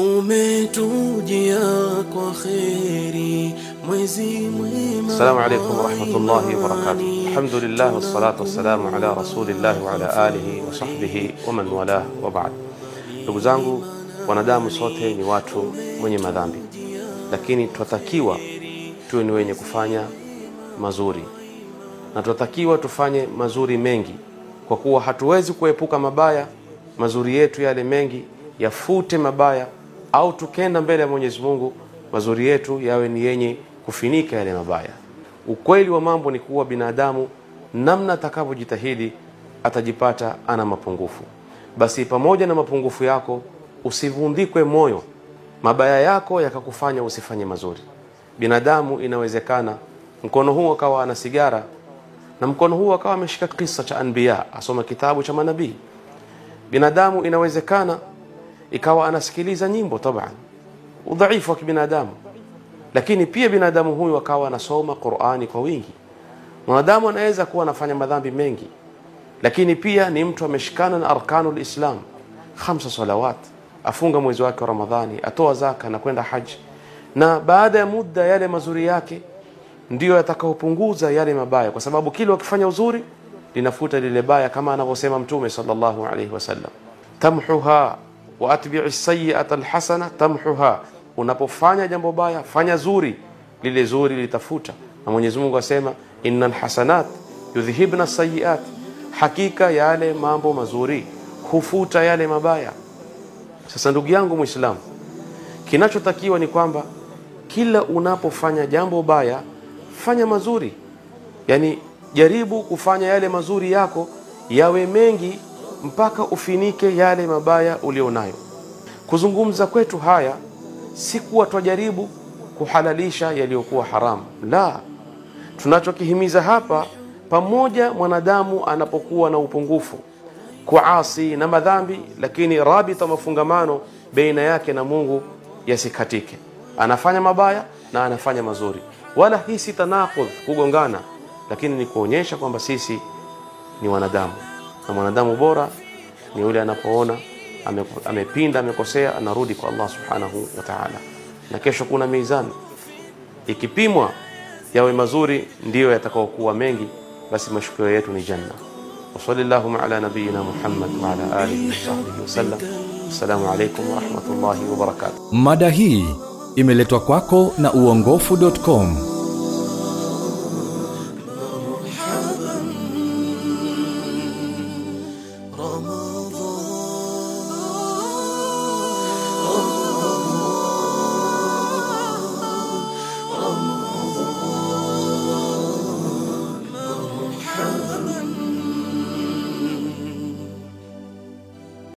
umetujia kwa kheri mwezi mwema Assalamu alaykum wa rahmatullahi wa barakatuh. Alhamdulillah wassalatu wassalamu ala rasulillah wa ala alihi wa sahbihi wa man walah wa ba'd. Ndugu zangu, wanadamu sote ni watu wenye madhambi, lakini twatakiwa tuwe ni wenye kufanya mazuri na tunatakiwa tufanye mazuri mengi, kwa kuwa hatuwezi kuepuka mabaya. Mazuri yetu yale mengi yafute mabaya, au tukenda mbele ya Mwenyezi Mungu mazuri yetu yawe ni yenye kufinika yale mabaya. Ukweli wa mambo ni kuwa binadamu namna atakavyojitahidi atajipata ana mapungufu. Basi pamoja na mapungufu yako usivundikwe moyo, mabaya yako yakakufanya usifanye mazuri. Binadamu inawezekana mkono huu akawa ana sigara na mkono huu akawa ameshika kisa cha anbiya, asoma kitabu cha manabii. Binadamu inawezekana ikawa anasikiliza nyimbo, taban. Udhaifu wa kibinadamu, lakini pia binadamu huyu akawa anasoma Qur'ani kwa wingi. Mwanadamu anaweza kuwa anafanya madhambi mengi, lakini pia ni mtu ameshikana na arkanul Islam, khamsa salawat, afunga mwezi wake wa Ramadhani, atoa zaka na kwenda haji, na baada ya muda yale mazuri yake ndiyo yatakaopunguza yale mabaya, kwa sababu kile wakifanya uzuri linafuta lile baya, kama anavyosema Mtume sallallahu alaihi wasallam, tamhuha wa atbi'i sayyi'ata alhasana tamhuha. Unapofanya jambo baya, fanya zuri, lile zuri litafuta. Na Mwenyezi Mungu asema innal hasanat yudhhibna sayyi'at, hakika yale mambo mazuri hufuta yale mabaya. Sasa ndugu yangu Muislamu, kinachotakiwa ni kwamba kila unapofanya jambo baya fanya mazuri, yani jaribu kufanya yale mazuri yako yawe mengi mpaka ufinike yale mabaya ulionayo. Kuzungumza kwetu haya si kuwa twajaribu kuhalalisha yaliyokuwa haramu, la. Tunachokihimiza hapa, pamoja mwanadamu anapokuwa na upungufu, kuasi na madhambi, lakini rabita, mafungamano baina yake na Mungu yasikatike. Anafanya mabaya na anafanya mazuri wala hii si tanakudh, kugongana, lakini ni kuonyesha kwamba sisi ni wanadamu, na mwanadamu bora ni yule anapoona ame, amepinda amekosea, anarudi kwa Allah subhanahu wa ta'ala. Na kesho kuna mizani, ikipimwa yawe mazuri ndiyo yatakaokuwa mengi, basi mashukio yetu ni janna. wa sallallahu ala nabiyyina Muhammad wa ala alihi wa sahbihi wasallam. Assalamu alaykum wa rahmatullahi wa barakatuh. Mada hii imeletwa kwako na uongofu.com.